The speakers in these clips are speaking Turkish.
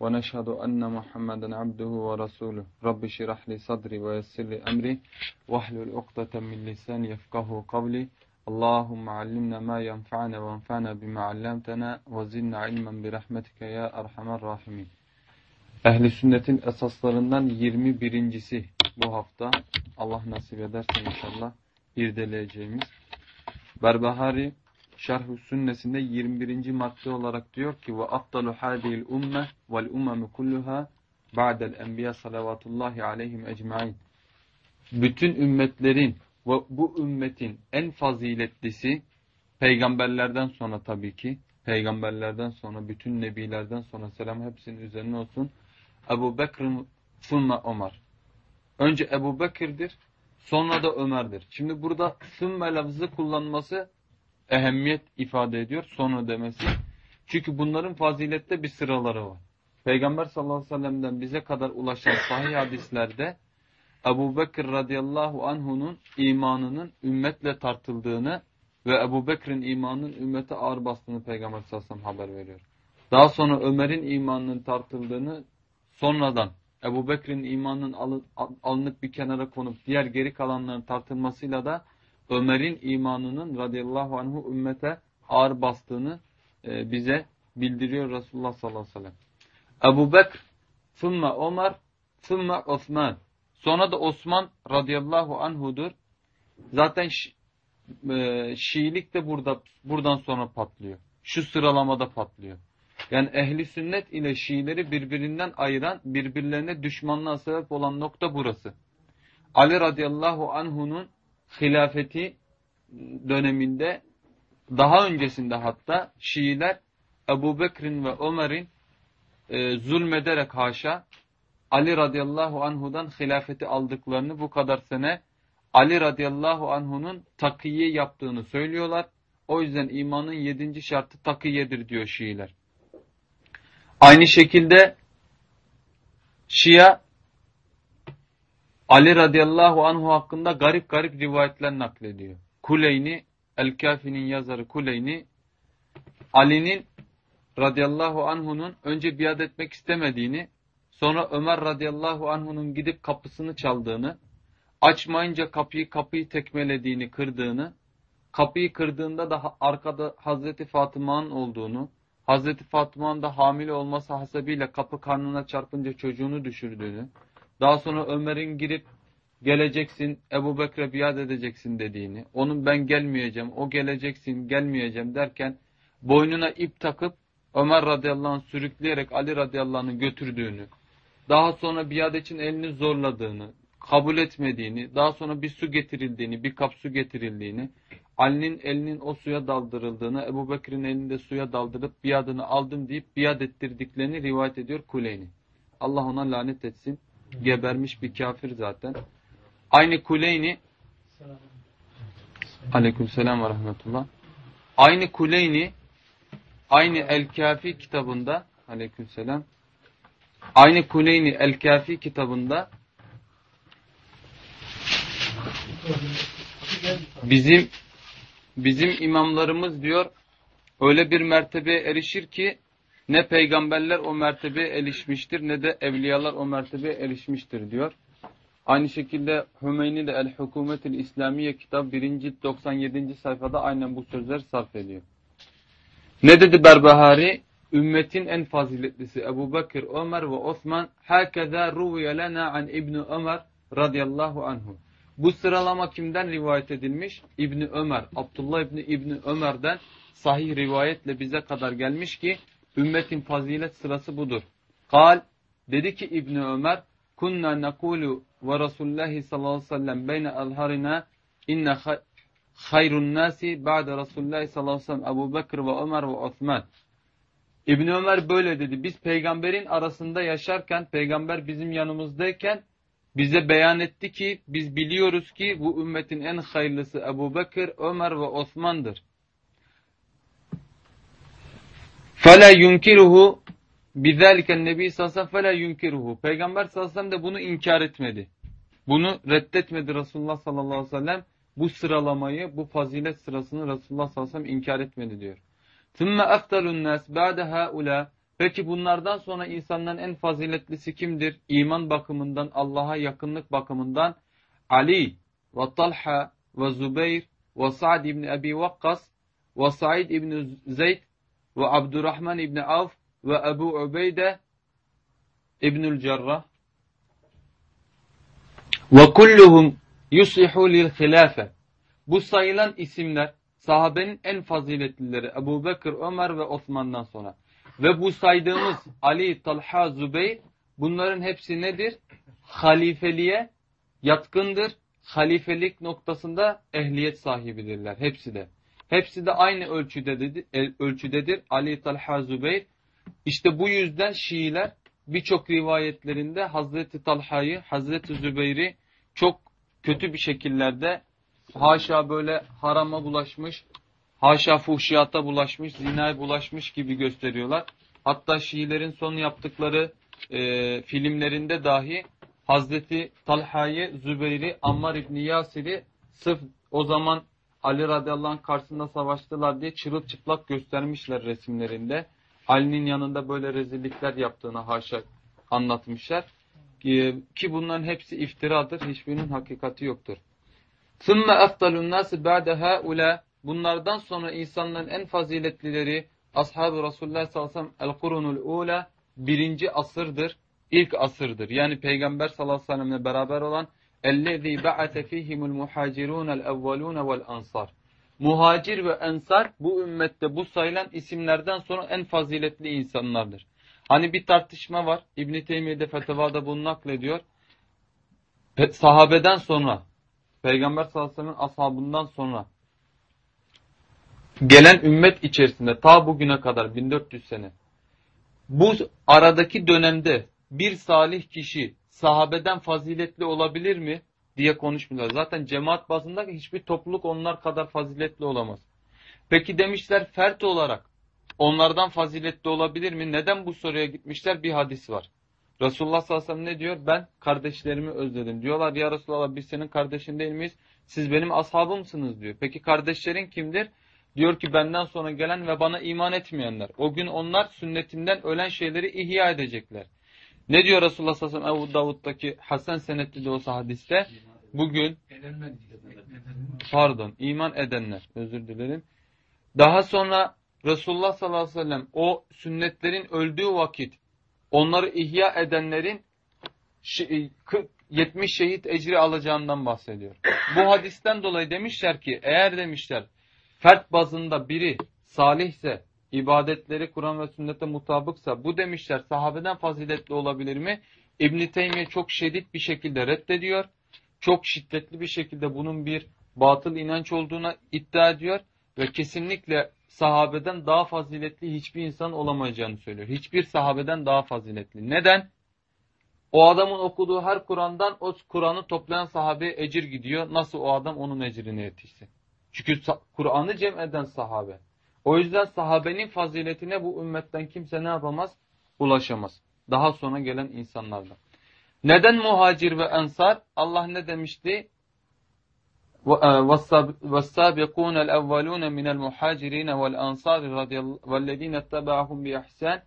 ونشهد أن محمدا عبده ورسوله رب شرح لي صدري ويسر لي أمري واحلل عقدة من لساني يفقه قولي اللهم علمنا ما ينفعنا وانفعنا بما علمتنا وزدنا علما برحمتك ya Erhamer Rahimin. Ehli sünnetin esaslarından 21.si bu hafta Allah nasip ederse inşallah irdeleyeceğimiz. Berbahari Şerh-ü Sünnesinde 21. madde olarak diyor ki ve afdalu hadil umme vel umemu kulluha ba'del enbiya salavatullahi aleyhim ecmain. Bütün ümmetlerin ve bu ümmetin en faziletlisi peygamberlerden sonra tabii ki peygamberlerden sonra bütün nebilerden sonra selam hepsinin üzerine olsun. Ebu Bekir'in sonra Ömer. Önce Ebu Bekir'dir sonra da Ömer'dir. Şimdi burada sümme lafzı kullanması ehemmiyet ifade ediyor sonra demesi. Çünkü bunların fazilette bir sıraları var. Peygamber sallallahu aleyhi ve sellem'den bize kadar ulaşan sahih hadislerde Ebu Bekir radıyallahu anh'unun imanının ümmetle tartıldığını ve Ebu Bekir'in imanının ümmete ağır bastığını Peygamber sallallahu aleyhi ve sellem haber veriyor. Daha sonra Ömer'in imanının tartıldığını sonradan Ebu Bekir'in imanının alınıp bir kenara konup diğer geri kalanların tartılmasıyla da Ömer'in imanının radıyallahu anhu ümmete ağır bastığını e, bize bildiriyor Resulullah sallallahu aleyhi ve sellem. Ebu Bekr, thumma Ömer, thumma Osman. Sonra da Osman radıyallahu anhudur. Zaten şi, e, Şiilik de burada buradan sonra patlıyor. Şu sıralamada patlıyor. Yani ehli sünnet ile Şiileri birbirinden ayıran, birbirlerine düşmanlığa sebep olan nokta burası. Ali radıyallahu anhu'nun hilafeti döneminde daha öncesinde hatta Şiiler Ebu Bekir'in ve Ömer'in e, zulmederek haşa Ali radıyallahu anhudan hilafeti aldıklarını bu kadar sene Ali radıyallahu anhunun takiye yaptığını söylüyorlar. O yüzden imanın yedinci şartı takiyedir diyor Şiiler. Aynı şekilde Şia Ali radıyallahu anhu hakkında garip garip rivayetler naklediyor. Kuleyni, El-Kafi'nin yazarı Kuleyni, Ali'nin radıyallahu anhu'nun önce biat etmek istemediğini, sonra Ömer radıyallahu anhu'nun gidip kapısını çaldığını, açmayınca kapıyı kapıyı tekmelediğini, kırdığını, kapıyı kırdığında da arkada Hazreti Fatıma'nın olduğunu, Hazreti Fatıma'nın da hamile olması hasebiyle kapı karnına çarpınca çocuğunu düşürdüğünü, daha sonra Ömer'in girip geleceksin Ebu Bekir'e biat edeceksin dediğini, onun ben gelmeyeceğim, o geleceksin, gelmeyeceğim derken boynuna ip takıp Ömer radıyallahu anh sürükleyerek Ali radıyallahu anh'ı götürdüğünü, daha sonra biat için elini zorladığını, kabul etmediğini, daha sonra bir su getirildiğini, bir kap su getirildiğini, Ali'nin elinin o suya daldırıldığını, Ebu Bekir'in elinde suya daldırıp biadını aldım deyip biat ettirdiklerini rivayet ediyor Kuleyni. Allah ona lanet etsin gebermiş bir kafir zaten. Aynı Kuleyni Aleykümselam ve rahmetullah. Aynı Kuleyni aynı El-Kafi kitabında Aleykümselam aynı Kuleyni El-Kafi kitabında bizim bizim imamlarımız diyor öyle bir mertebeye erişir ki ne peygamberler o mertebeye erişmiştir ne de evliyalar o mertebeye erişmiştir diyor. Aynı şekilde Hümeyni de El-Hükümetil İslamiye kitap 1. cilt 97. sayfada aynen bu sözler sarf ediyor. Ne dedi Berbahari? Ümmetin en faziletlisi Ebu Bekir, Ömer ve Osman hakeza ruviye lena an İbni Ömer radıyallahu anhu. Bu sıralama kimden rivayet edilmiş? İbni Ömer, Abdullah İbni İbni Ömer'den sahih rivayetle bize kadar gelmiş ki Ümmetin fazilet sırası budur. Kal dedi ki İbni Ömer kunna nakulu ve Resulullah sallallahu aleyhi ve sellem beyne alharina inne hayrun nasi ba'de Resulullah sallallahu aleyhi ve sellem Ebu Bekir ve Ömer ve Osman. İbni Ömer böyle dedi. Biz peygamberin arasında yaşarken, peygamber bizim yanımızdayken bize beyan etti ki biz biliyoruz ki bu ümmetin en hayırlısı Ebu Bekir, Ömer ve Osman'dır. Fele yunkiruhu bizeliken nebi sallallahu aleyhi yunkiruhu. Peygamber sallallahu aleyhi de bunu inkar etmedi. Bunu reddetmedi Resulullah sallallahu aleyhi ve sellem. Bu sıralamayı, bu fazilet sırasını Resulullah sallallahu aleyhi ve inkar etmedi diyor. Thumma aftalun nas ba'de haula. Peki bunlardan sonra insanların en faziletlisi kimdir? İman bakımından, Allah'a yakınlık bakımından Ali ve Talha ve Zübeyr ve Sa'd ibn Ebi Vakkas ve Said ibn Zeyd ve Abdurrahman ibn Avf ve Ebu Ubeyde İbnül Cerrah ve kulluhum yuslihu lil hilafe. Bu sayılan isimler sahabenin en faziletlileri Ebu Bekir, Ömer ve Osman'dan sonra. Ve bu saydığımız Ali, Talha, Zübeyir bunların hepsi nedir? Halifeliğe yatkındır. Halifelik noktasında ehliyet sahibidirler. Hepsi de. Hepsi de aynı ölçüdedir. ölçüdedir. Ali, Talha, Zübeyir. İşte bu yüzden Şiiler birçok rivayetlerinde Hazreti Talha'yı, Hazreti Zübeyir'i çok kötü bir şekillerde haşa böyle harama bulaşmış, haşa fuhşiyata bulaşmış, zinaya bulaşmış gibi gösteriyorlar. Hatta Şiilerin son yaptıkları e, filmlerinde dahi Hazreti Talha'yı, Zübeyir'i, Ammar İbni Yasir'i sırf o zaman Ali radıyallahu anh karşısında savaştılar diye çırılçıplak göstermişler resimlerinde. Ali'nin yanında böyle rezillikler yaptığını haşa anlatmışlar. Ki bunların hepsi iftiradır. Hiçbirinin hakikati yoktur. ثُمَّ أَفْضَلُ النَّاسِ بَعْدَ هَؤُلَى Bunlardan sonra insanların en faziletlileri Ashab-ı Resulullah sallallahu aleyhi ve sellem el-kurunul ula birinci asırdır. ilk asırdır. Yani Peygamber sallallahu aleyhi ve sellemle beraber olan اَلَّذ۪ي بَعَثَ ف۪يهِمُ الْمُحَاجِرُونَ الْاَوَّلُونَ وَالْاَنْصَارِ Muhacir ve ensar bu ümmette bu sayılan isimlerden sonra en faziletli insanlardır. Hani bir tartışma var. İbn-i Teymiye'de fetvada bunu naklediyor. Sahabeden sonra, Peygamber sallallahu aleyhi ve sellem'in ashabından sonra gelen ümmet içerisinde ta bugüne kadar 1400 sene bu aradaki dönemde bir salih kişi sahabeden faziletli olabilir mi diye konuşmuyorlar. Zaten cemaat bazında hiçbir topluluk onlar kadar faziletli olamaz. Peki demişler fert olarak onlardan faziletli olabilir mi? Neden bu soruya gitmişler? Bir hadis var. Resulullah sallallahu aleyhi ve sellem ne diyor? Ben kardeşlerimi özledim. Diyorlar ya Resulullah biz senin kardeşin değil miyiz? Siz benim ashabımsınız diyor. Peki kardeşlerin kimdir? Diyor ki benden sonra gelen ve bana iman etmeyenler. O gün onlar sünnetimden ölen şeyleri ihya edecekler. Ne diyor Resulullah sallallahu aleyhi ve sellem Ebu Davud'daki Hasan senetli de olsa hadiste? Bugün pardon iman edenler özür dilerim. Daha sonra Resulullah sallallahu aleyhi ve sellem o sünnetlerin öldüğü vakit onları ihya edenlerin 70 şehit ecri alacağından bahsediyor. Bu hadisten dolayı demişler ki eğer demişler fert bazında biri salihse, ibadetleri Kur'an ve sünnete mutabıksa bu demişler sahabeden faziletli olabilir mi? İbn-i Teymiye çok şiddet bir şekilde reddediyor. Çok şiddetli bir şekilde bunun bir batıl inanç olduğuna iddia ediyor. Ve kesinlikle sahabeden daha faziletli hiçbir insan olamayacağını söylüyor. Hiçbir sahabeden daha faziletli. Neden? O adamın okuduğu her Kur'an'dan o Kur'an'ı toplayan sahabeye ecir gidiyor. Nasıl o adam onun ecrini yetişsin? Çünkü Kur'an'ı cem eden sahabe. O yüzden sahabenin faziletine bu ümmetten kimse ne yapamaz? Ulaşamaz. Daha sonra gelen insanlardan. Neden muhacir ve ensar? Allah ne demişti? وَالسَّابِقُونَ الْاَوَّلُونَ مِنَ الْمُحَاجِرِينَ وَالْاَنْصَارِ وَالَّذ۪ينَ اتَّبَعَهُمْ بِإِحْسَانٍ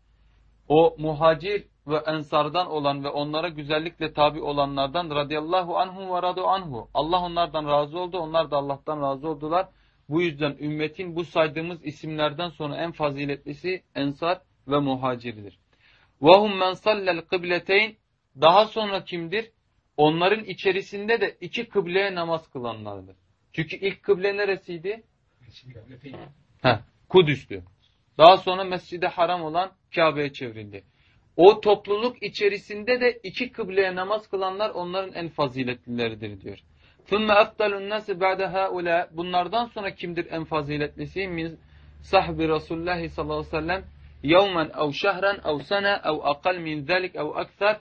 O muhacir ve ensardan olan ve onlara güzellikle tabi olanlardan radıyallahu anhum ve radu anhu. Allah onlardan razı oldu, onlar da Allah'tan razı oldular. Bu yüzden ümmetin bu saydığımız isimlerden sonra en faziletlisi ensar ve muhacirdir. وَهُمْ مَنْ صَلَّ الْقِبْلَتَيْنِ Daha sonra kimdir? Onların içerisinde de iki kıbleye namaz kılanlardır. Çünkü ilk kıble neresiydi? Heh, Kudüs'tü. Daha sonra Mescid-i Haram olan Kabe'ye çevrildi. O topluluk içerisinde de iki kıbleye namaz kılanlar onların en faziletlileridir diyor. ثُمَّ اَفْضَلُ النَّاسِ بَعْدَ هَؤُلَى Bunlardan sonra kimdir en faziletlisi? Min sahbi Resulullah sallallahu aleyhi ve sellem يَوْمًا اَوْ شَهْرًا اَوْ سَنَا اَوْ اَقَلْ مِنْ ذَلِكَ اَوْ اَكْثَرٍ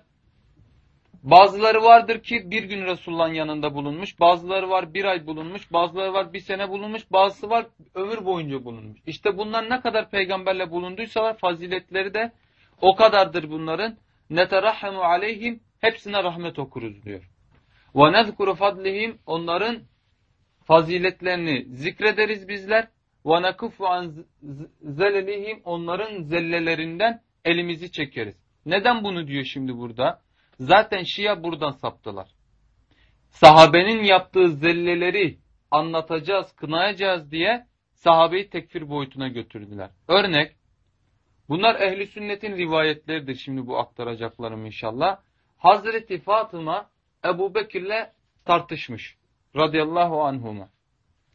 Bazıları vardır ki bir gün Resulullah'ın yanında bulunmuş, bazıları var bir ay bulunmuş, bazıları var bir sene bulunmuş, bazısı var ömür boyunca bulunmuş. İşte bunlar ne kadar peygamberle bulunduysalar faziletleri de o kadardır bunların. Neterahhemu aleyhim hepsine rahmet okuruz diyor. Nezkuru fadlihim onların faziletlerini zikrederiz bizler. Nekuffu an zelelihim onların zellelerinden elimizi çekeriz. Neden bunu diyor şimdi burada? Zaten Şia buradan saptılar. Sahabenin yaptığı zelleleri anlatacağız, kınayacağız diye sahabeyi tekfir boyutuna götürdüler. Örnek, bunlar ehli sünnetin rivayetleridir şimdi bu aktaracaklarım inşallah. Hazreti Fatıma Ebu Bekir'le tartışmış. Radıyallahu anhuma.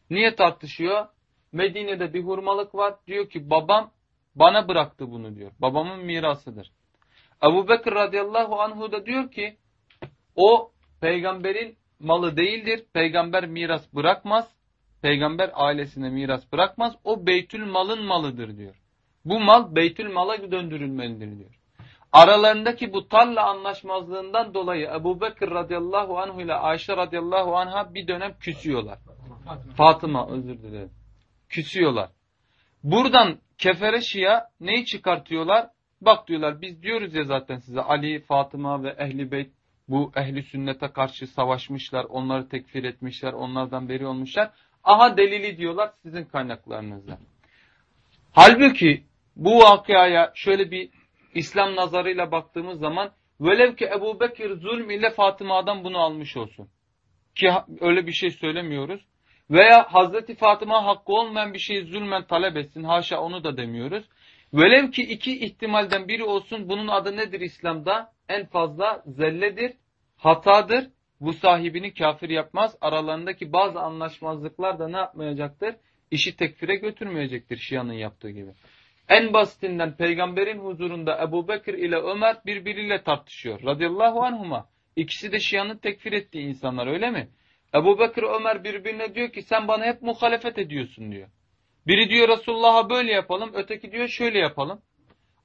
Niye tartışıyor? Medine'de bir hurmalık var. Diyor ki babam bana bıraktı bunu diyor. Babamın mirasıdır. Ebu Bekir radıyallahu anhu da diyor ki o peygamberin malı değildir. Peygamber miras bırakmaz. Peygamber ailesine miras bırakmaz. O beytül malın malıdır diyor. Bu mal beytül mala döndürülmelidir diyor. Aralarındaki bu tarla anlaşmazlığından dolayı Ebu Bekir radıyallahu anhu ile Ayşe radıyallahu anha bir dönem küsüyorlar. Fatıma, Fatıma özür dilerim. Küsüyorlar. Buradan kefere şia neyi çıkartıyorlar? Bak diyorlar biz diyoruz ya zaten size Ali, Fatıma ve Ehli Beyt bu ehli sünnete karşı savaşmışlar, onları tekfir etmişler, onlardan beri olmuşlar. Aha delili diyorlar sizin kaynaklarınızda. Halbuki bu vakıaya şöyle bir İslam nazarıyla baktığımız zaman velev ki Ebu Bekir zulm ile Fatıma'dan bunu almış olsun. Ki öyle bir şey söylemiyoruz. Veya Hazreti Fatıma hakkı olmayan bir şeyi zulmen talep etsin. Haşa onu da demiyoruz. Velev ki iki ihtimalden biri olsun bunun adı nedir İslam'da? En fazla zelledir, hatadır. Bu sahibini kafir yapmaz. Aralarındaki bazı anlaşmazlıklar da ne yapmayacaktır? İşi tekfire götürmeyecektir Şia'nın yaptığı gibi. En basitinden peygamberin huzurunda Ebu Bekir ile Ömer birbiriyle tartışıyor. Radıyallahu anhuma. İkisi de Şia'nın tekfir ettiği insanlar öyle mi? Ebu Bekir Ömer birbirine diyor ki sen bana hep muhalefet ediyorsun diyor. Biri diyor Resulullah'a böyle yapalım, öteki diyor şöyle yapalım.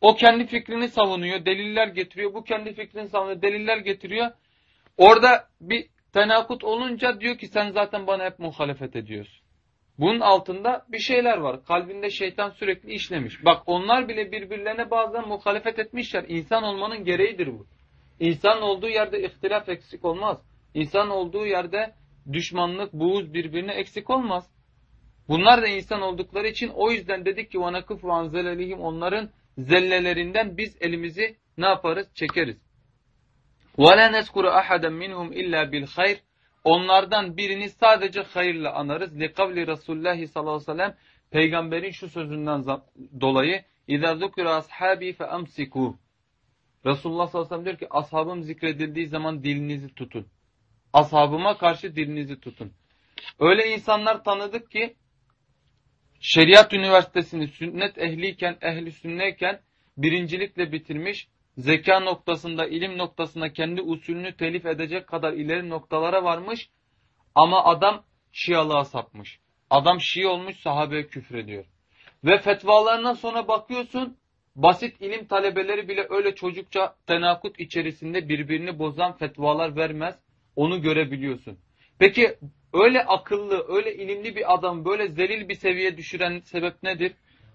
O kendi fikrini savunuyor, deliller getiriyor. Bu kendi fikrini savunuyor, deliller getiriyor. Orada bir tenakut olunca diyor ki sen zaten bana hep muhalefet ediyorsun. Bunun altında bir şeyler var. Kalbinde şeytan sürekli işlemiş. Bak onlar bile birbirlerine bazen muhalefet etmişler. İnsan olmanın gereğidir bu. İnsan olduğu yerde ihtilaf eksik olmaz. İnsan olduğu yerde düşmanlık, buğuz birbirine eksik olmaz. Bunlar da insan oldukları için o yüzden dedik ki وَنَكُفُ عَنْ زَلَلِهِمْ Onların zellelerinden biz elimizi ne yaparız? Çekeriz. وَلَا نَذْكُرُ أَحَدًا مِنْهُمْ إِلَّا بِالْخَيْرِ Onlardan birini sadece hayırla anarız. Likavli Resulullah sallallahu aleyhi ve sellem peygamberin şu sözünden dolayı İza zukira ashabi fe amsiku. Resulullah sallallahu aleyhi ve sellem diyor ki ashabım zikredildiği zaman dilinizi tutun. Ashabıma karşı dilinizi tutun. Öyle insanlar tanıdık ki Şeriat Üniversitesini sünnet ehliyken, ehli sünneyken birincilikle bitirmiş zeka noktasında, ilim noktasında kendi usulünü telif edecek kadar ileri noktalara varmış ama adam Şialığa sapmış. Adam Şii olmuş sahabeye küfrediyor. Ve fetvalarına sonra bakıyorsun basit ilim talebeleri bile öyle çocukça tenakut içerisinde birbirini bozan fetvalar vermez. Onu görebiliyorsun. Peki öyle akıllı, öyle ilimli bir adam böyle zelil bir seviyeye düşüren sebep nedir?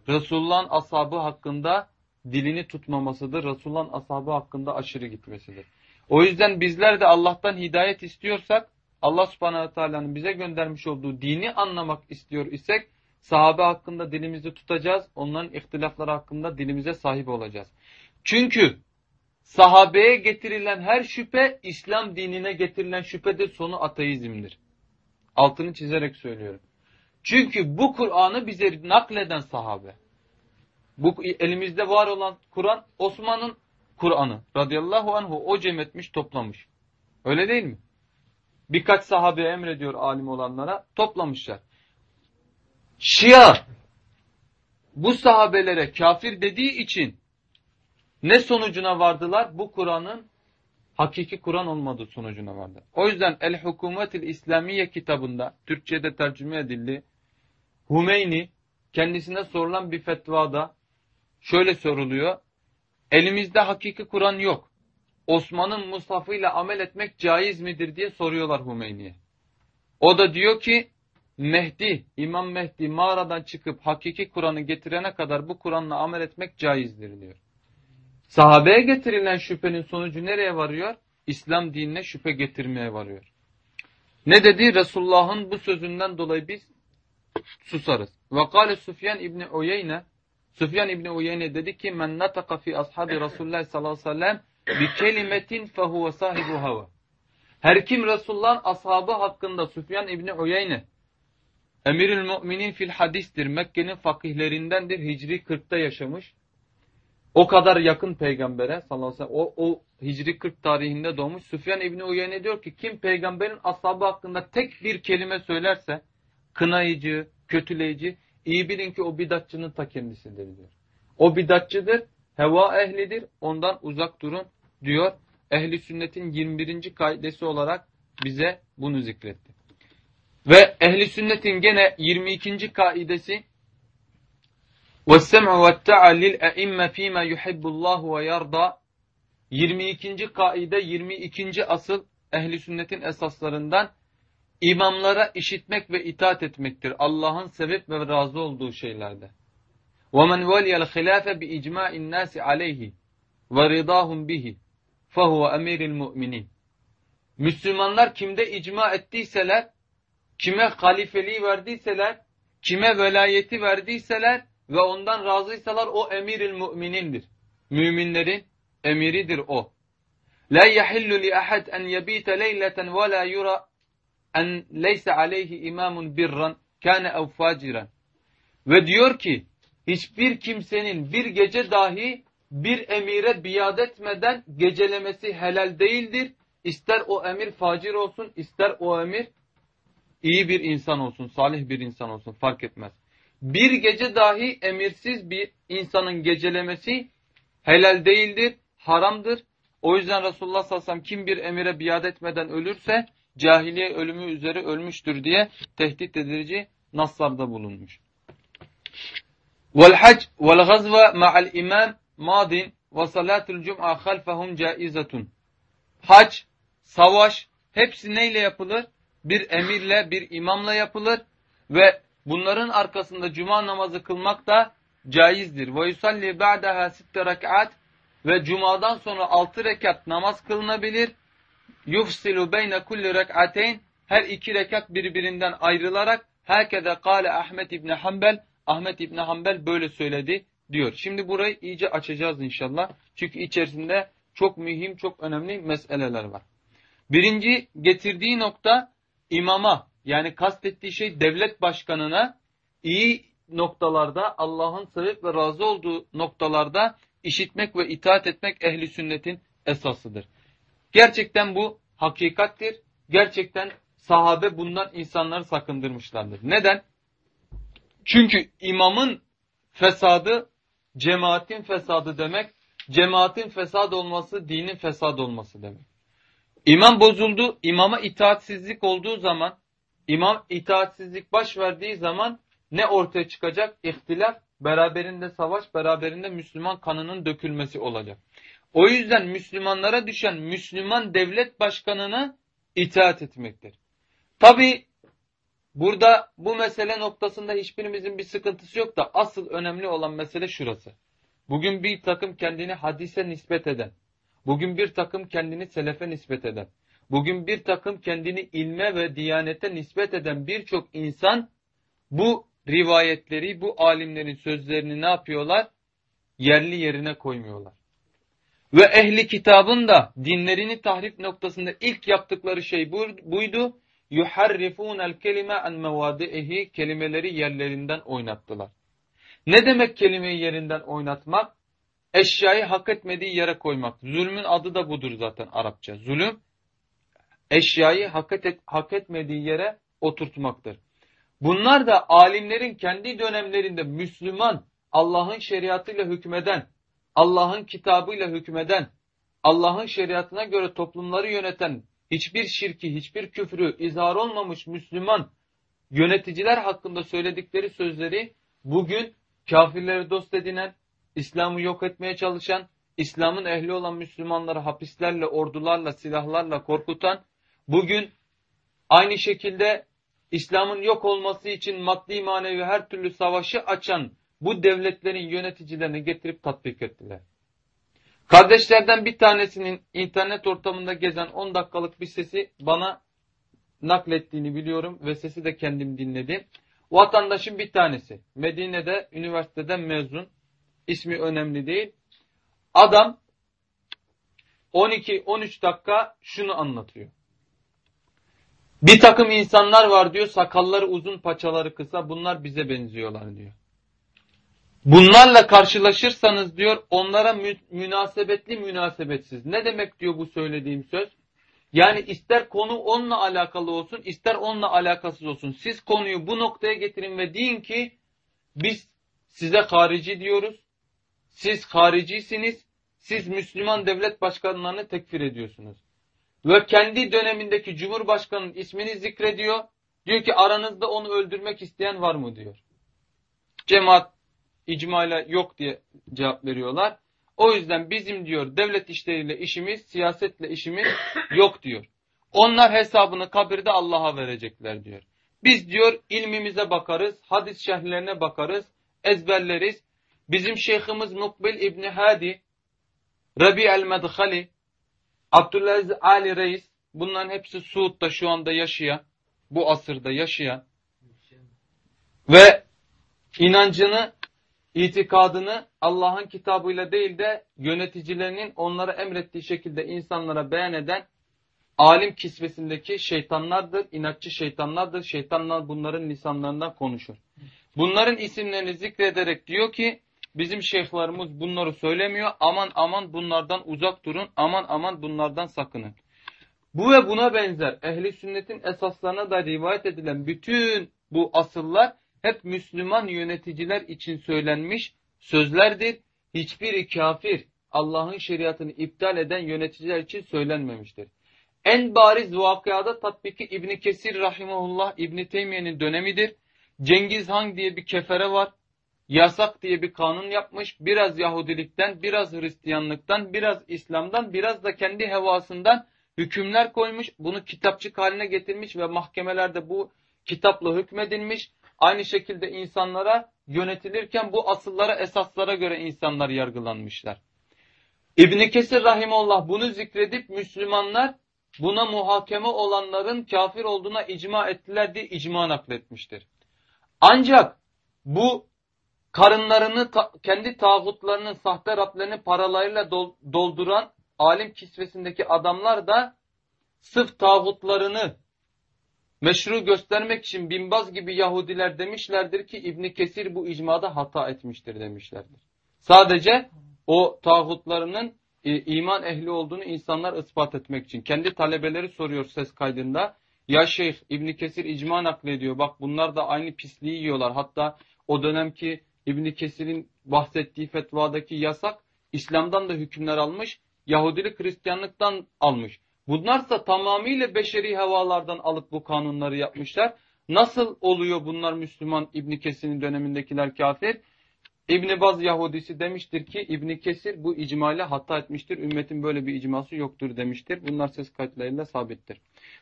Resulullah'ın ashabı hakkında dilini tutmamasıdır. Resulullah'ın ashabı hakkında aşırı gitmesidir. O yüzden bizler de Allah'tan hidayet istiyorsak, Allah subhanahu teala'nın bize göndermiş olduğu dini anlamak istiyor isek, sahabe hakkında dilimizi tutacağız, onların ihtilafları hakkında dilimize sahip olacağız. Çünkü sahabeye getirilen her şüphe, İslam dinine getirilen şüphedir, sonu ateizmdir. Altını çizerek söylüyorum. Çünkü bu Kur'an'ı bize nakleden sahabe. Bu elimizde var olan Kur'an Osman'ın Kur'an'ı. Radıyallahu anhu o cem etmiş toplamış. Öyle değil mi? Birkaç sahabe emrediyor alim olanlara toplamışlar. Şia bu sahabelere kafir dediği için ne sonucuna vardılar? Bu Kur'an'ın hakiki Kur'an olmadığı sonucuna vardı. O yüzden El Hukumetil İslamiye kitabında Türkçe'de tercüme edildi. Hümeyni kendisine sorulan bir fetvada şöyle soruluyor. Elimizde hakiki Kur'an yok. Osman'ın mushafıyla amel etmek caiz midir diye soruyorlar Hümeyni'ye. O da diyor ki Mehdi, İmam Mehdi mağaradan çıkıp hakiki Kur'an'ı getirene kadar bu Kur'an'la amel etmek caizdir diyor. Sahabeye getirilen şüphenin sonucu nereye varıyor? İslam dinine şüphe getirmeye varıyor. Ne dedi? Resulullah'ın bu sözünden dolayı biz susarız. Ve kâle Süfyan İbni Uyeyne Süfyan İbni Uyeyne dedi ki men nataka fi ashabi Resulullah sallallahu aleyhi ve sellem bi kelimetin fehuve sahibu hava. Her kim Resulullah'ın ashabı hakkında Süfyan İbni Uyeyne Emirül Müminin fil hadistir. Mekke'nin fakihlerindendir. Hicri 40'ta yaşamış. O kadar yakın peygambere sallallahu aleyhi ve sellem. O, o Hicri 40 tarihinde doğmuş. Süfyan İbni Uyeyne diyor ki kim peygamberin ashabı hakkında tek bir kelime söylerse kınayıcı, kötüleyici iyi bilin ki o bidatçının ta kendisidir diyor. O bidatçıdır, heva ehlidir, ondan uzak durun diyor. Ehli sünnetin 21. kaidesi olarak bize bunu zikretti. Ve ehli sünnetin gene 22. kaidesi وَالسَّمْعُ وَالتَّعَى لِلْاَئِمَّ ف۪ي مَا يُحِبُّ اللّٰهُ وَيَرْضَى 22. kaide 22. asıl ehli sünnetin esaslarından imamlara işitmek ve itaat etmektir. Allah'ın sebep ve razı olduğu şeylerde. وَمَنْ وَلِيَ الْخِلَافَ بِاِجْمَاءِ النَّاسِ عَلَيْهِ وَرِضَاهُمْ بِهِ فَهُوَ اَمِيرِ الْمُؤْمِنِينَ Müslümanlar kimde icma ettiyseler, kime halifeliği verdiyseler, kime velayeti verdiyseler ve ondan razıysalar o emiril müminindir. Müminlerin emiridir o. La yahillu li ahad en yebite leyleten ve la yura en leyse aleyhi imamun birran kâne ev faciran. Ve diyor ki hiçbir kimsenin bir gece dahi bir emire biat etmeden gecelemesi helal değildir. İster o emir facir olsun, ister o emir iyi bir insan olsun, salih bir insan olsun fark etmez. Bir gece dahi emirsiz bir insanın gecelemesi helal değildir, haramdır. O yüzden Resulullah sallallahu aleyhi ve sellem kim bir emire biat etmeden ölürse cahiliye ölümü üzere ölmüştür diye tehdit edici naslarda bulunmuş. Vel hac vel gazve ma'al imam madin ve salatul cum'a halfahum caizetun. Hac, savaş hepsi neyle yapılır? Bir emirle, bir imamla yapılır ve bunların arkasında cuma namazı kılmak da caizdir. Ve yusalli ba'daha sitte rek'at ve cumadan sonra altı rekat namaz kılınabilir. Yufsilu beyne kulli rek'ateyn her iki rekat birbirinden ayrılarak herkese kâle Ahmet İbni Hanbel Ahmet İbni Hanbel böyle söyledi diyor. Şimdi burayı iyice açacağız inşallah. Çünkü içerisinde çok mühim, çok önemli meseleler var. Birinci getirdiği nokta imama yani kastettiği şey devlet başkanına iyi noktalarda Allah'ın sebep ve razı olduğu noktalarda işitmek ve itaat etmek ehli sünnetin esasıdır. Gerçekten bu hakikattir. Gerçekten sahabe bundan insanları sakındırmışlardır. Neden? Çünkü imamın fesadı cemaatin fesadı demek. Cemaatin fesad olması dinin fesad olması demek. İmam bozuldu, imama itaatsizlik olduğu zaman, imam itaatsizlik baş verdiği zaman ne ortaya çıkacak? İhtilaf, beraberinde savaş, beraberinde Müslüman kanının dökülmesi olacak. O yüzden Müslümanlara düşen Müslüman devlet başkanına itaat etmektir. Tabi burada bu mesele noktasında hiçbirimizin bir sıkıntısı yok da asıl önemli olan mesele şurası. Bugün bir takım kendini hadise nispet eden, bugün bir takım kendini selefe nispet eden, bugün bir takım kendini ilme ve diyanete nispet eden birçok insan bu rivayetleri, bu alimlerin sözlerini ne yapıyorlar? Yerli yerine koymuyorlar. Ve ehli kitabın da dinlerini tahrif noktasında ilk yaptıkları şey buydu. يُحَرِّفُونَ الْكَلِمَ عَنْ مَوَادِئِهِ Kelimeleri yerlerinden oynattılar. Ne demek kelimeyi yerinden oynatmak? Eşyayı hak etmediği yere koymak. Zulmün adı da budur zaten Arapça. Zulüm, eşyayı hak, et, hak etmediği yere oturtmaktır. Bunlar da alimlerin kendi dönemlerinde Müslüman, Allah'ın şeriatıyla hükmeden, Allah'ın kitabıyla hükmeden, Allah'ın şeriatına göre toplumları yöneten, hiçbir şirki, hiçbir küfrü izhar olmamış Müslüman yöneticiler hakkında söyledikleri sözleri bugün kafirleri dost edinen, İslam'ı yok etmeye çalışan, İslam'ın ehli olan Müslümanları hapislerle, ordularla, silahlarla korkutan, bugün aynı şekilde İslam'ın yok olması için maddi manevi her türlü savaşı açan bu devletlerin yöneticilerini getirip tatbik ettiler. Kardeşlerden bir tanesinin internet ortamında gezen 10 dakikalık bir sesi bana naklettiğini biliyorum ve sesi de kendim dinledim. Vatandaşın bir tanesi. Medine'de üniversiteden mezun. İsmi önemli değil. Adam 12-13 dakika şunu anlatıyor. Bir takım insanlar var diyor sakalları uzun paçaları kısa bunlar bize benziyorlar diyor. Bunlarla karşılaşırsanız diyor onlara mü münasebetli münasebetsiz. Ne demek diyor bu söylediğim söz? Yani ister konu onunla alakalı olsun ister onunla alakasız olsun. Siz konuyu bu noktaya getirin ve deyin ki biz size harici diyoruz. Siz haricisiniz. Siz Müslüman devlet başkanlarını tekfir ediyorsunuz. Ve kendi dönemindeki Cumhurbaşkanı'nın ismini zikrediyor. Diyor ki aranızda onu öldürmek isteyen var mı diyor. Cemaat icmayla yok diye cevap veriyorlar. O yüzden bizim diyor devlet işleriyle işimiz, siyasetle işimiz yok diyor. Onlar hesabını kabirde Allah'a verecekler diyor. Biz diyor ilmimize bakarız, hadis şerhlerine bakarız, ezberleriz. Bizim şeyhimiz Mukbil İbni Hadi, Rabi el-Medhali, Abdülaziz Ali Reis, bunların hepsi Suud'da şu anda yaşayan, bu asırda yaşayan ve inancını itikadını Allah'ın kitabıyla değil de yöneticilerinin onlara emrettiği şekilde insanlara beyan eden alim kisvesindeki şeytanlardır, inatçı şeytanlardır. Şeytanlar bunların lisanlarından konuşur. Bunların isimlerini zikrederek diyor ki bizim şeyhlarımız bunları söylemiyor. Aman aman bunlardan uzak durun. Aman aman bunlardan sakının. Bu ve buna benzer ehli sünnetin esaslarına da rivayet edilen bütün bu asıllar hep Müslüman yöneticiler için söylenmiş sözlerdir. Hiçbiri kafir, Allah'ın şeriatını iptal eden yöneticiler için söylenmemiştir. En bariz vakıada tatbiki İbni Kesir Rahimullah İbni Teymiye'nin dönemidir. Cengiz Han diye bir kefere var. Yasak diye bir kanun yapmış. Biraz Yahudilikten, biraz Hristiyanlıktan, biraz İslam'dan, biraz da kendi hevasından hükümler koymuş. Bunu kitapçık haline getirmiş ve mahkemelerde bu kitapla hükmedilmiş. Aynı şekilde insanlara yönetilirken bu asıllara, esaslara göre insanlar yargılanmışlar. İbn Kesir rahimullah bunu zikredip Müslümanlar buna muhakeme olanların kafir olduğuna icma ettiler diye icma nakletmiştir. Ancak bu karınlarını ta kendi tağutlarının sahte Rablerini paralarıyla dolduran alim kisvesindeki adamlar da sırf tağutlarını meşru göstermek için binbaz gibi Yahudiler demişlerdir ki İbni Kesir bu icmada hata etmiştir demişlerdir. Sadece o tağutlarının e, iman ehli olduğunu insanlar ispat etmek için. Kendi talebeleri soruyor ses kaydında. Ya şeyh İbni Kesir icma naklediyor. Bak bunlar da aynı pisliği yiyorlar. Hatta o dönemki İbni Kesir'in bahsettiği fetvadaki yasak İslam'dan da hükümler almış. Yahudilik Hristiyanlıktan almış. Bunlarsa tamamıyla beşeri havalardan alıp bu kanunları yapmışlar. Nasıl oluyor bunlar Müslüman İbni Kesir'in dönemindekiler kafir? İbni Baz Yahudisi demiştir ki İbni Kesir bu icmayla hata etmiştir. Ümmetin böyle bir icması yoktur demiştir. Bunlar ses kayıtlarıyla sabittir.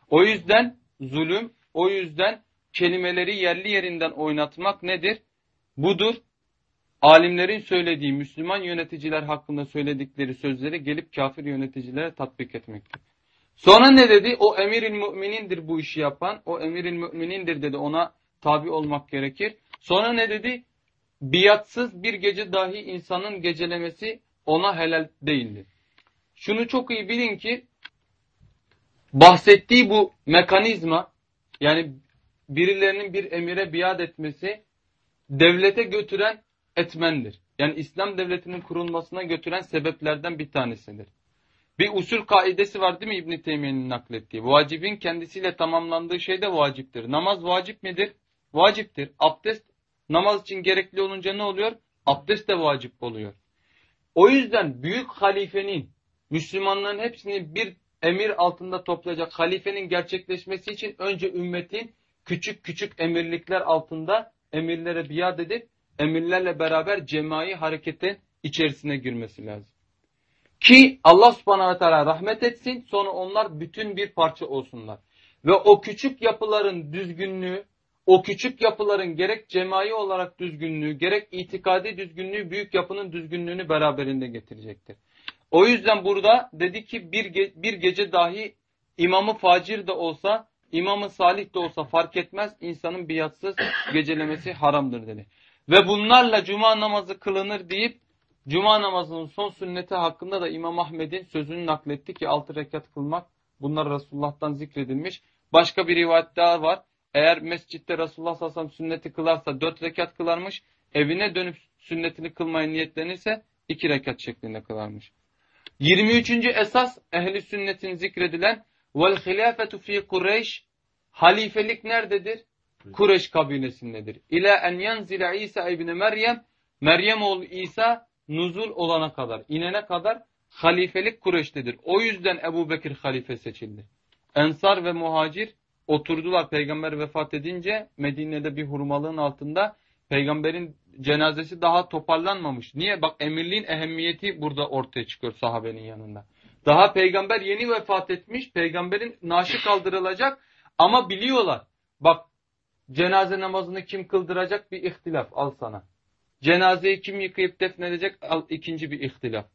O yüzden zulüm, o yüzden kelimeleri yerli yerinden oynatmak nedir? Budur. Alimlerin söylediği Müslüman yöneticiler hakkında söyledikleri sözleri gelip kafir yöneticilere tatbik etmektir. Sonra ne dedi? O emiril müminindir bu işi yapan. O emiril müminindir dedi. Ona tabi olmak gerekir. Sonra ne dedi? Biyatsız bir gece dahi insanın gecelemesi ona helal değildir. Şunu çok iyi bilin ki bahsettiği bu mekanizma yani birilerinin bir emire biat etmesi devlete götüren etmendir. Yani İslam devletinin kurulmasına götüren sebeplerden bir tanesidir. Bir usul kaidesi var değil mi İbn Teymiye'nin naklettiği? Vacibin kendisiyle tamamlandığı şey de vaciptir. Namaz vacip midir? Vaciptir. Abdest namaz için gerekli olunca ne oluyor? Abdest de vacip oluyor. O yüzden büyük halifenin Müslümanların hepsini bir emir altında toplayacak halifenin gerçekleşmesi için önce ümmetin küçük küçük emirlikler altında emirlere biat edip emirlerle beraber cemai hareketin içerisine girmesi lazım. Ki Allah subhanahu ve teala rahmet etsin sonra onlar bütün bir parça olsunlar. Ve o küçük yapıların düzgünlüğü, o küçük yapıların gerek cemai olarak düzgünlüğü, gerek itikadi düzgünlüğü büyük yapının düzgünlüğünü beraberinde getirecektir. O yüzden burada dedi ki bir, ge bir gece dahi imamı facir de olsa, imamı salih de olsa fark etmez insanın biyatsız gecelemesi haramdır dedi. Ve bunlarla cuma namazı kılınır deyip cuma namazının son sünneti hakkında da İmam Ahmed'in sözünü nakletti ki altı rekat kılmak bunlar Resulullah'tan zikredilmiş. Başka bir rivayet daha var. Eğer mescitte Resulullah sallallahu aleyhi ve sellem sünneti kılarsa dört rekat kılarmış. Evine dönüp sünnetini kılmaya niyetlenirse iki rekat şeklinde kılarmış. 23. esas ehli sünnetin zikredilen vel hilafetu fi Kureyş halifelik nerededir? Kureyş kabilesindedir. İla en yanzile İsa ibn Meryem Meryem oğlu İsa nuzul olana kadar, inene kadar halifelik Kureyş'tedir. O yüzden Ebu Bekir halife seçildi. Ensar ve muhacir oturdular peygamber vefat edince Medine'de bir hurmalığın altında peygamberin cenazesi daha toparlanmamış. Niye? Bak emirliğin ehemmiyeti burada ortaya çıkıyor sahabenin yanında. Daha peygamber yeni vefat etmiş. Peygamberin naaşı kaldırılacak ama biliyorlar. Bak cenaze namazını kim kıldıracak bir ihtilaf al sana. Cenazeyi kim yıkayıp defnedecek al ikinci bir ihtilaf.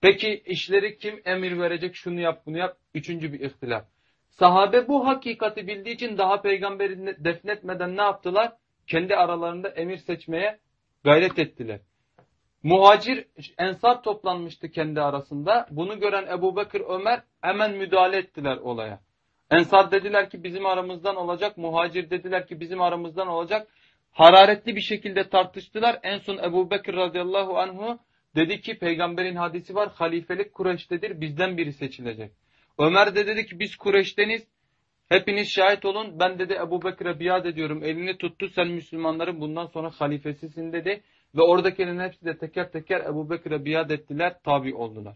Peki işleri kim emir verecek şunu yap bunu yap üçüncü bir ihtilaf. Sahabe bu hakikati bildiği için daha peygamberi defnetmeden ne yaptılar? Kendi aralarında emir seçmeye gayret ettiler. Muhacir ensar toplanmıştı kendi arasında. Bunu gören Ebu Bekir Ömer hemen müdahale ettiler olaya. Ensar dediler ki bizim aramızdan olacak. Muhacir dediler ki bizim aramızdan olacak. Hararetli bir şekilde tartıştılar. En son Ebu Bekir radıyallahu anhu dedi ki peygamberin hadisi var. Halifelik Kureyş'tedir. Bizden biri seçilecek. Ömer de dedi ki biz Kureyş'teniz. Hepiniz şahit olun. Ben dedi Ebu Bekir'e biat ediyorum. Elini tuttu. Sen Müslümanların bundan sonra halifesisin dedi. Ve oradakilerin hepsi de teker teker Ebu Bekir'e biat ettiler. Tabi oldular.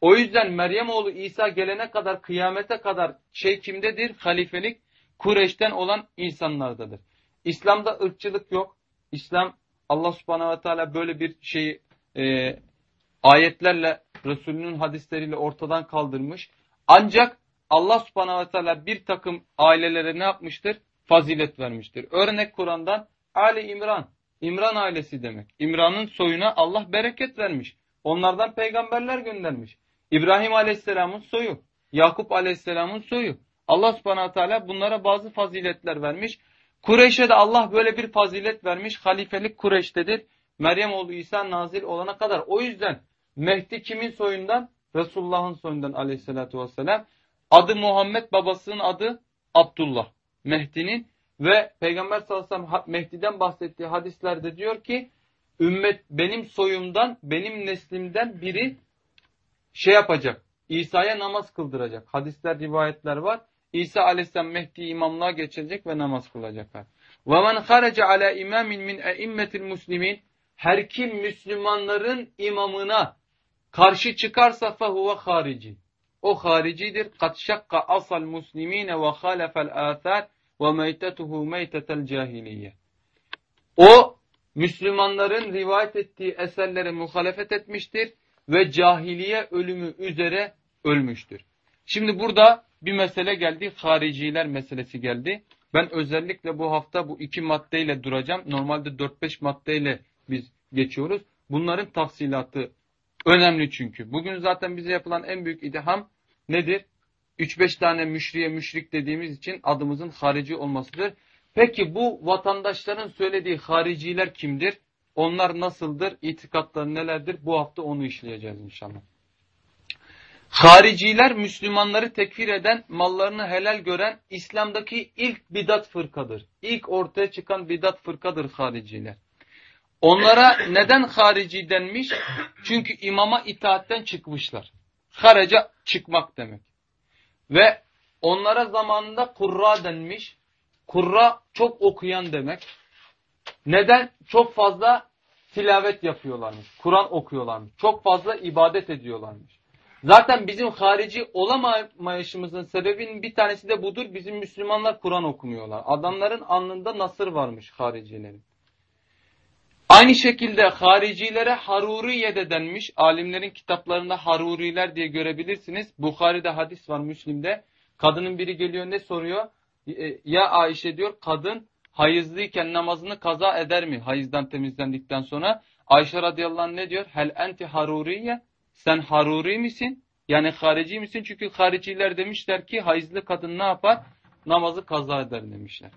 O yüzden Meryem oğlu İsa gelene kadar kıyamete kadar şey kimdedir? Halifelik Kureyş'ten olan insanlardadır. İslam'da ırkçılık yok. İslam Allah subhanehu ve teala böyle bir şeyi e, ayetlerle Resulünün hadisleriyle ortadan kaldırmış. Ancak Allah subhanehu ve teala bir takım ailelere ne yapmıştır? Fazilet vermiştir. Örnek Kur'an'dan Ali İmran. İmran ailesi demek. İmran'ın soyuna Allah bereket vermiş. Onlardan peygamberler göndermiş. İbrahim Aleyhisselam'ın soyu. Yakup Aleyhisselam'ın soyu. Allah subhanahu teala bunlara bazı faziletler vermiş. Kureyş'e de Allah böyle bir fazilet vermiş. Halifelik Kureyş'tedir. Meryem oğlu İsa nazil olana kadar. O yüzden Mehdi kimin soyundan? Resulullah'ın soyundan aleyhissalatü vesselam. Adı Muhammed, babasının adı Abdullah. Mehdi'nin ve Peygamber sallallahu aleyhi ve sellem Mehdi'den bahsettiği hadislerde diyor ki ümmet benim soyumdan, benim neslimden biri şey yapacak. İsa'ya namaz kıldıracak. Hadisler, rivayetler var. İsa aleyhisselam Mehdi imamlığa geçecek ve namaz kılacaklar. وَمَنْ خَرَجَ عَلَى اِمَامٍ مِنْ اَئِمَّةِ الْمُسْلِمِينَ Her kim Müslümanların imamına karşı çıkarsa فَهُوَ harici. O haricidir. قَدْ شَقَّ أَصَى الْمُسْلِمِينَ وَخَالَفَ الْآثَارِ وَمَيْتَتُهُ مَيْتَةَ الْجَاهِلِيَّ O Müslümanların rivayet ettiği eserlere muhalefet etmiştir ve cahiliye ölümü üzere ölmüştür. Şimdi burada bir mesele geldi. Hariciler meselesi geldi. Ben özellikle bu hafta bu iki maddeyle duracağım. Normalde 4-5 maddeyle biz geçiyoruz. Bunların tafsilatı önemli çünkü. Bugün zaten bize yapılan en büyük idham nedir? 3-5 tane müşriye müşrik dediğimiz için adımızın harici olmasıdır. Peki bu vatandaşların söylediği hariciler kimdir? Onlar nasıldır? İtikatları nelerdir? Bu hafta onu işleyeceğiz inşallah. Hariciler Müslümanları tekfir eden, mallarını helal gören İslam'daki ilk bidat fırkadır. İlk ortaya çıkan bidat fırkadır hariciler. Onlara neden harici denmiş? Çünkü imama itaatten çıkmışlar. Haraca çıkmak demek. Ve onlara zamanında kurra denmiş. Kurra çok okuyan demek. Neden? Çok fazla tilavet yapıyorlarmış. Kur'an okuyorlarmış. Çok fazla ibadet ediyorlarmış. Zaten bizim harici olamayışımızın sebebinin bir tanesi de budur. Bizim Müslümanlar Kur'an okumuyorlar. Adamların alnında nasır varmış haricilerin. Aynı şekilde haricilere Haruriye de denmiş. Alimlerin kitaplarında Haruriler diye görebilirsiniz. Bukhari'de hadis var Müslim'de. Kadının biri geliyor ne soruyor? E, ya Ayşe diyor kadın hayızlıyken namazını kaza eder mi? Hayızdan temizlendikten sonra. Ayşe radıyallahu anh ne diyor? Hel enti haruriye? Sen haruri misin? Yani harici misin? Çünkü hariciler demişler ki hayızlı kadın ne yapar? Namazı kaza eder demişler.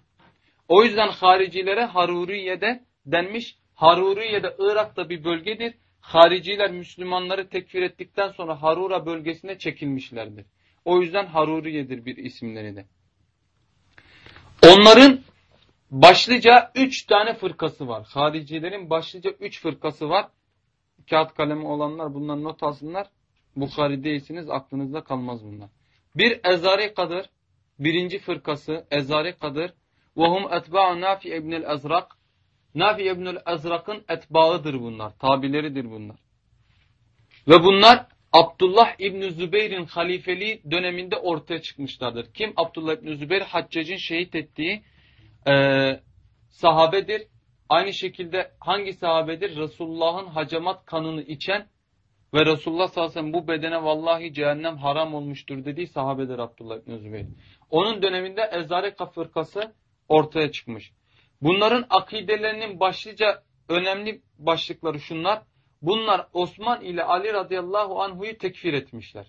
O yüzden haricilere haruriye de denmiş. Haruriye de Irak'ta bir bölgedir. Hariciler Müslümanları tekfir ettikten sonra Harura bölgesine çekilmişlerdir. O yüzden Haruriye'dir bir isimleri de. Onların başlıca üç tane fırkası var. Haricilerin başlıca üç fırkası var Kağıt kalemi olanlar bundan not alsınlar. Bukhari değilsiniz aklınızda kalmaz bunlar. Bir Ezari Kadır. Birinci fırkası Ezari Kadır. وَهُمْ اَتْبَعُ Nafi ibn Azrak. Nafi ibn Azrak'ın etbaıdır bunlar. Tabileridir bunlar. Ve bunlar Abdullah İbn Zübeyir'in halifeliği döneminde ortaya çıkmışlardır. Kim? Abdullah İbn Zübeyir Haccac'ın şehit ettiği e, sahabedir. Aynı şekilde hangi sahabedir? Resulullah'ın hacamat kanını içen ve Resulullah sallallahu aleyhi ve sellem bu bedene vallahi cehennem haram olmuştur dediği sahabedir Abdullah İbn Zübeyir. Onun döneminde Ezareka fırkası ortaya çıkmış. Bunların akidelerinin başlıca önemli başlıkları şunlar. Bunlar Osman ile Ali radıyallahu anhu'yu tekfir etmişler.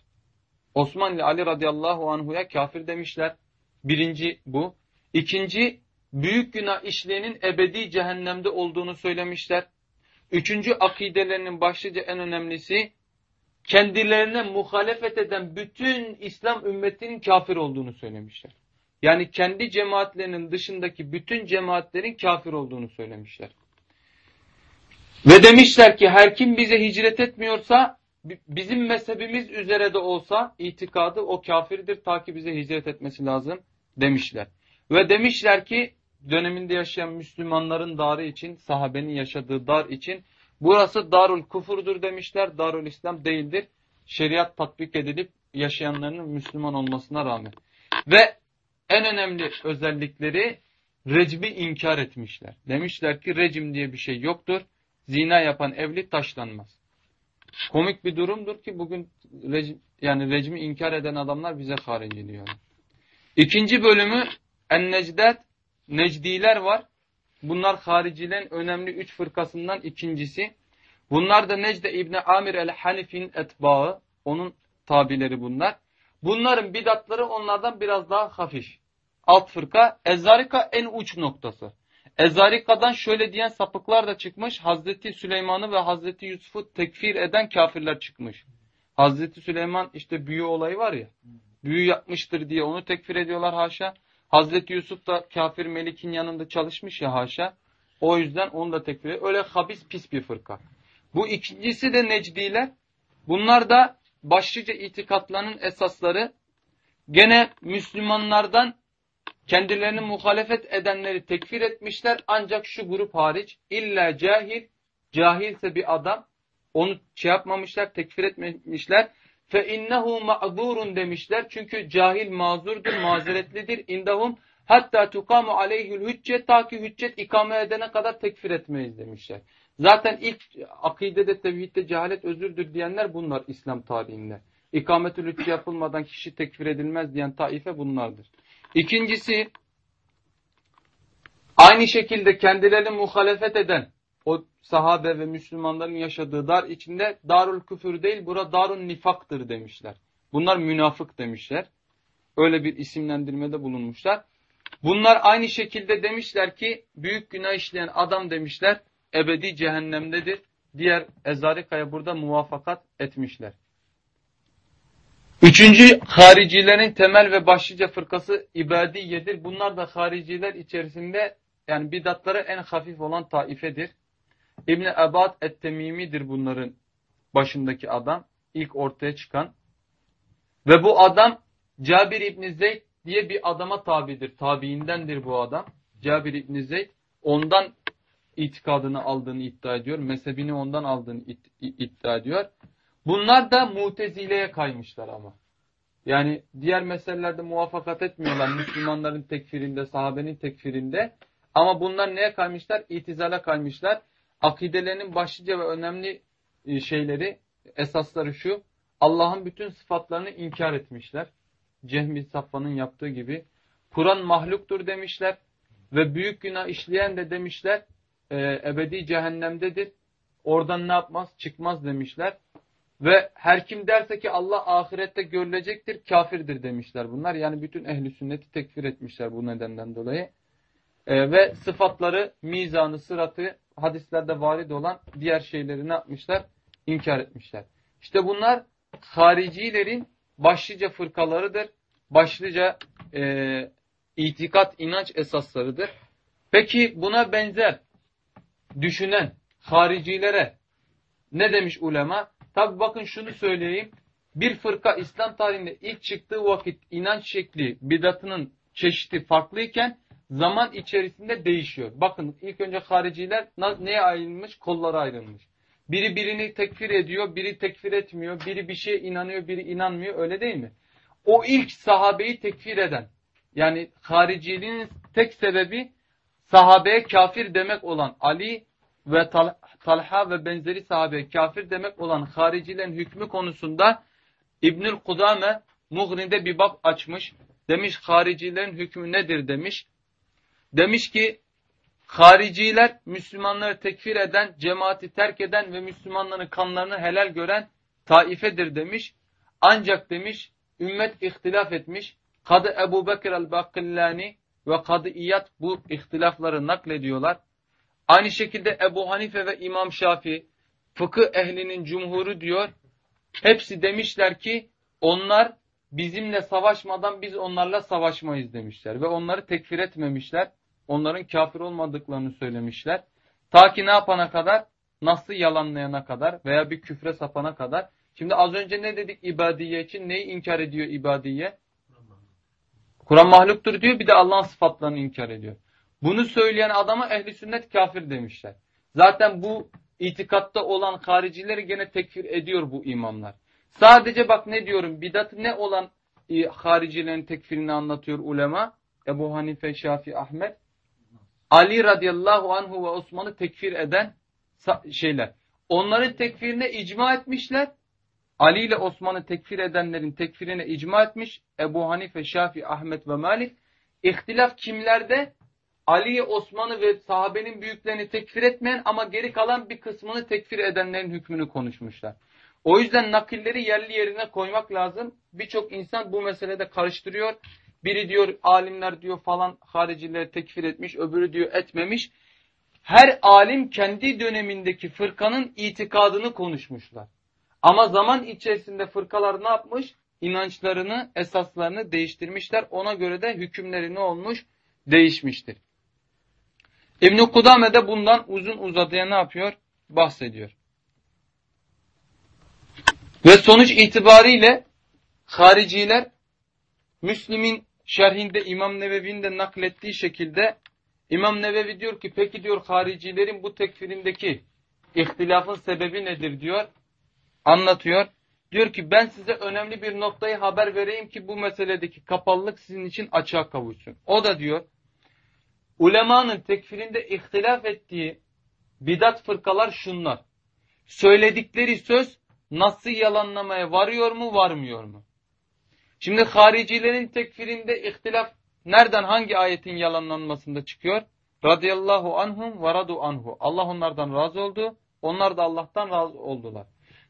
Osman ile Ali radıyallahu anhu'ya kafir demişler. Birinci bu. İkinci, büyük günah işleyenin ebedi cehennemde olduğunu söylemişler. Üçüncü akidelerinin başlıca en önemlisi, kendilerine muhalefet eden bütün İslam ümmetinin kafir olduğunu söylemişler. Yani kendi cemaatlerinin dışındaki bütün cemaatlerin kafir olduğunu söylemişler. Ve demişler ki her kim bize hicret etmiyorsa bizim mezhebimiz üzere de olsa itikadı o kafirdir ta ki bize hicret etmesi lazım demişler. Ve demişler ki döneminde yaşayan Müslümanların darı için sahabenin yaşadığı dar için burası darul kufurdur demişler. Darul İslam değildir. Şeriat tatbik edilip yaşayanların Müslüman olmasına rağmen. Ve en önemli özellikleri recmi inkar etmişler. Demişler ki recim diye bir şey yoktur. Zina yapan evli taşlanmaz. Komik bir durumdur ki bugün rejim, yani rejimi inkar eden adamlar bize harici. İkinci bölümü En-Necdet, Necdiler var. Bunlar haricilerin önemli üç fırkasından ikincisi. Bunlar da Necde İbni Amir el-Hanif'in etbağı. Onun tabileri bunlar. Bunların bidatları onlardan biraz daha hafif. Alt fırka, Ezarika en uç noktası. Ezarika'dan şöyle diyen sapıklar da çıkmış. Hazreti Süleyman'ı ve Hazreti Yusuf'u tekfir eden kafirler çıkmış. Hazreti Süleyman işte büyü olayı var ya. Büyü yapmıştır diye onu tekfir ediyorlar haşa. Hazreti Yusuf da kafir melikin yanında çalışmış ya haşa. O yüzden onu da tekfir ediyor. Öyle habis pis bir fırka. Bu ikincisi de Necdiler. Bunlar da başlıca itikatlarının esasları gene Müslümanlardan kendilerini muhalefet edenleri tekfir etmişler ancak şu grup hariç illa cahil cahilse bir adam onu şey yapmamışlar tekfir etmemişler fe innehu ma'zurun demişler çünkü cahil mazurdur mazeretlidir indahum hatta tukamu aleyhül hüccet ta ki hüccet ikame edene kadar tekfir etmeyiz demişler. Zaten ilk akidede tevhidde cehalet özürdür diyenler bunlar İslam tarihinde. İkametül hüccet yapılmadan kişi tekfir edilmez diyen taife bunlardır. İkincisi aynı şekilde kendilerini muhalefet eden o sahabe ve Müslümanların yaşadığı dar içinde darul küfür değil bura darun nifaktır demişler. Bunlar münafık demişler. Öyle bir isimlendirmede bulunmuşlar. Bunlar aynı şekilde demişler ki büyük günah işleyen adam demişler ebedi cehennemdedir. Diğer Ezarika'ya burada muvaffakat etmişler. Üçüncü haricilerin temel ve başlıca fırkası ibadiyedir. Bunlar da hariciler içerisinde yani bidatları en hafif olan taifedir. İbni Ebad et-Temimi'dir bunların başındaki adam. ilk ortaya çıkan. Ve bu adam Cabir İbni Zeyd diye bir adama tabidir. Tabiindendir bu adam. Cabir İbni Zeyd. Ondan itikadını aldığını iddia ediyor. Mezhebini ondan aldığını iddia ediyor. Bunlar da mutezileye kaymışlar ama. Yani diğer meselelerde muvaffakat etmiyorlar. Müslümanların tekfirinde, sahabenin tekfirinde. Ama bunlar neye kaymışlar? İtizale kaymışlar. Akidelerinin başlıca ve önemli e, şeyleri, esasları şu. Allah'ın bütün sıfatlarını inkar etmişler. Cehmi Safvan'ın yaptığı gibi. Kur'an mahluktur demişler. Ve büyük günah işleyen de demişler e, ebedi cehennemdedir. Oradan ne yapmaz? Çıkmaz demişler. Ve her kim derse ki Allah ahirette görülecektir, kafirdir demişler bunlar. Yani bütün ehli sünneti tekfir etmişler bu nedenden dolayı. E, ve sıfatları, mizanı, sıratı, hadislerde varid olan diğer şeyleri ne yapmışlar? İnkar etmişler. İşte bunlar haricilerin başlıca fırkalarıdır. Başlıca e, itikat, inanç esaslarıdır. Peki buna benzer düşünen haricilere ne demiş ulema? Tabi bakın şunu söyleyeyim. Bir fırka İslam tarihinde ilk çıktığı vakit inanç şekli, bidatının çeşidi farklıyken zaman içerisinde değişiyor. Bakın ilk önce hariciler neye ayrılmış? Kollara ayrılmış. Biri birini tekfir ediyor, biri tekfir etmiyor, biri bir şeye inanıyor, biri inanmıyor öyle değil mi? O ilk sahabeyi tekfir eden yani hariciliğinin tek sebebi sahabeye kafir demek olan Ali ve Talha ve benzeri sahabe kafir demek olan haricilerin hükmü konusunda İbnül Kudame Mughni'de bir bab açmış. Demiş haricilerin hükmü nedir demiş. Demiş ki hariciler Müslümanları tekfir eden, cemaati terk eden ve Müslümanların kanlarını helal gören taifedir demiş. Ancak demiş ümmet ihtilaf etmiş. Kadı Ebu Bekir el-Bakillani ve Kadı İyad bu ihtilafları naklediyorlar. Aynı şekilde Ebu Hanife ve İmam Şafi fıkıh ehlinin cumhuru diyor. Hepsi demişler ki onlar bizimle savaşmadan biz onlarla savaşmayız demişler. Ve onları tekfir etmemişler. Onların kafir olmadıklarını söylemişler. Ta ki ne yapana kadar? Nasıl yalanlayana kadar veya bir küfre sapana kadar. Şimdi az önce ne dedik ibadiye için? Neyi inkar ediyor ibadiye? Kur'an mahluktur diyor bir de Allah'ın sıfatlarını inkar ediyor. Bunu söyleyen adama ehli sünnet kafir demişler. Zaten bu itikatta olan haricileri gene tekfir ediyor bu imamlar. Sadece bak ne diyorum bidat ne olan e, haricilerin tekfirini anlatıyor ulema. Ebu Hanife, Şafi, Ahmet. Ali radıyallahu anhu ve Osman'ı tekfir eden şeyler. Onların tekfirine icma etmişler. Ali ile Osman'ı tekfir edenlerin tekfirine icma etmiş. Ebu Hanife, Şafi, Ahmet ve Malik. İhtilaf kimlerde? Ali'yi, Osman'ı ve sahabenin büyüklerini tekfir etmeyen ama geri kalan bir kısmını tekfir edenlerin hükmünü konuşmuşlar. O yüzden nakilleri yerli yerine koymak lazım. Birçok insan bu meselede karıştırıyor. Biri diyor alimler diyor falan haricileri tekfir etmiş, öbürü diyor etmemiş. Her alim kendi dönemindeki fırkanın itikadını konuşmuşlar. Ama zaman içerisinde fırkalar ne yapmış? İnançlarını, esaslarını değiştirmişler. Ona göre de hükümleri ne olmuş? Değişmiştir. İbn-i Kudame de bundan uzun uzadıya ne yapıyor? Bahsediyor. Ve sonuç itibariyle hariciler Müslim'in şerhinde İmam Nevevi'nin de naklettiği şekilde İmam Nevevi diyor ki peki diyor haricilerin bu tekfirindeki ihtilafın sebebi nedir diyor. Anlatıyor. Diyor ki ben size önemli bir noktayı haber vereyim ki bu meseledeki kapalılık sizin için açığa kavuşsun. O da diyor ulemanın tekfirinde ihtilaf ettiği bidat fırkalar şunlar. Söyledikleri söz nasıl yalanlamaya varıyor mu varmıyor mu? Şimdi haricilerin tekfirinde ihtilaf nereden hangi ayetin yalanlanmasında çıkıyor? Radıyallahu anhum ve radu anhu. Allah onlardan razı oldu. Onlar da Allah'tan razı oldular.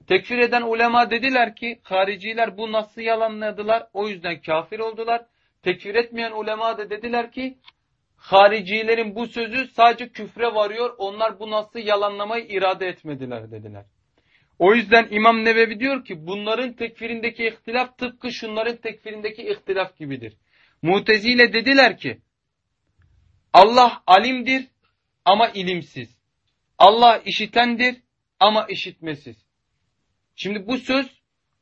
Tekfir eden ulema dediler ki hariciler bu nasıl yalanladılar o yüzden kafir oldular. Tekfir etmeyen ulema da dediler ki haricilerin bu sözü sadece küfre varıyor. Onlar bu nasıl yalanlamayı irade etmediler dediler. O yüzden İmam Nevevi diyor ki bunların tekfirindeki ihtilaf tıpkı şunların tekfirindeki ihtilaf gibidir. Mutezile dediler ki Allah alimdir ama ilimsiz. Allah işitendir ama işitmesiz. Şimdi bu söz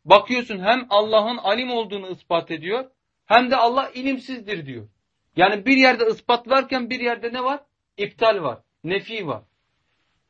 bakıyorsun hem Allah'ın alim olduğunu ispat ediyor hem de Allah ilimsizdir diyor. Yani bir yerde ispat varken bir yerde ne var? İptal var. Nefi var.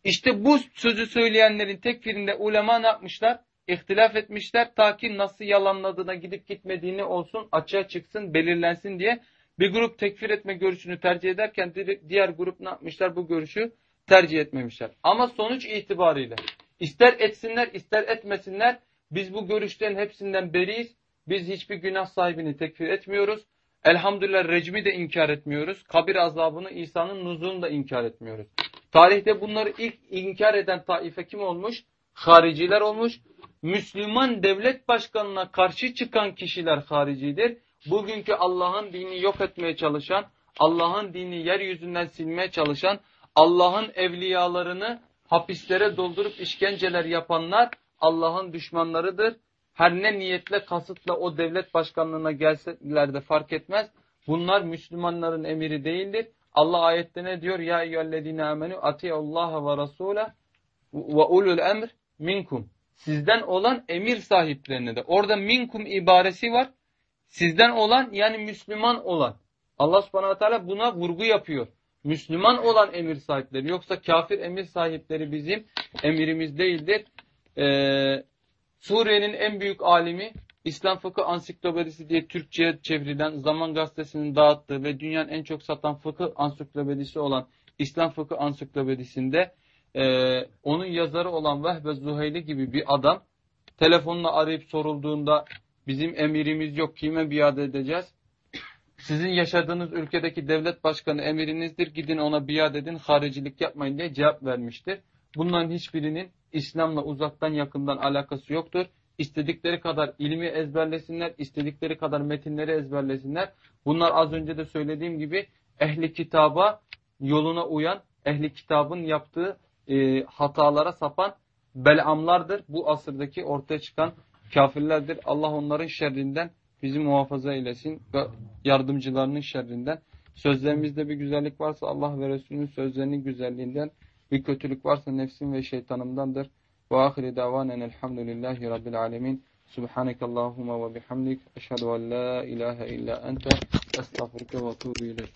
İşte bu sözü söyleyenlerin tekfirinde ulema ne yapmışlar? İhtilaf etmişler ta ki nasıl yalanladığına gidip gitmediğini olsun açığa çıksın belirlensin diye bir grup tekfir etme görüşünü tercih ederken diğer grup ne yapmışlar bu görüşü tercih etmemişler. Ama sonuç itibariyle ister etsinler ister etmesinler biz bu görüşlerin hepsinden beriyiz. Biz hiçbir günah sahibini tekfir etmiyoruz. Elhamdülillah recmi de inkar etmiyoruz. Kabir azabını İsa'nın nuzulunu da inkar etmiyoruz. Tarihte bunları ilk inkar eden taife kim olmuş? Hariciler olmuş. Müslüman devlet başkanına karşı çıkan kişiler haricidir. Bugünkü Allah'ın dini yok etmeye çalışan, Allah'ın dini yeryüzünden silmeye çalışan, Allah'ın evliyalarını hapislere doldurup işkenceler yapanlar Allah'ın düşmanlarıdır. Her ne niyetle kasıtla o devlet başkanlığına gelseler de fark etmez. Bunlar Müslümanların emiri değildir. Allah ayette ne diyor? Ya eyyühellezine amenu atiyallaha ve rasule ve ulul emr minkum. Sizden olan emir sahiplerine de. Orada minkum ibaresi var. Sizden olan yani Müslüman olan. Allah subhanahu teala buna vurgu yapıyor. Müslüman olan emir sahipleri. Yoksa kafir emir sahipleri bizim emirimiz değildir. Ee, Suriye'nin en büyük alimi İslam Fıkıh Ansiklopedisi diye Türkçe'ye çevrilen Zaman Gazetesi'nin dağıttığı ve dünyanın en çok satan fıkıh ansiklopedisi olan İslam Fıkıh Ansiklopedisi'nde e, onun yazarı olan Vehbe Zuheyli gibi bir adam telefonla arayıp sorulduğunda bizim emirimiz yok kime biat edeceğiz? Sizin yaşadığınız ülkedeki devlet başkanı emirinizdir gidin ona biat edin haricilik yapmayın diye cevap vermiştir. Bunların hiçbirinin İslam'la uzaktan yakından alakası yoktur. İstedikleri kadar ilmi ezberlesinler, istedikleri kadar metinleri ezberlesinler. Bunlar az önce de söylediğim gibi ehli kitaba yoluna uyan, ehli kitabın yaptığı e, hatalara sapan belamlardır. Bu asırdaki ortaya çıkan kafirlerdir. Allah onların şerrinden bizi muhafaza eylesin ve yardımcılarının şerrinden. Sözlerimizde bir güzellik varsa Allah ve Resulünün sözlerinin güzelliğinden, bir kötülük varsa nefsim ve şeytanımdandır. وآخر دعوانا الحمد لله رب العالمين سبحانك اللهم وبحمدك أشهد أن لا إله إلا أنت أستغفرك وأتوب إليك.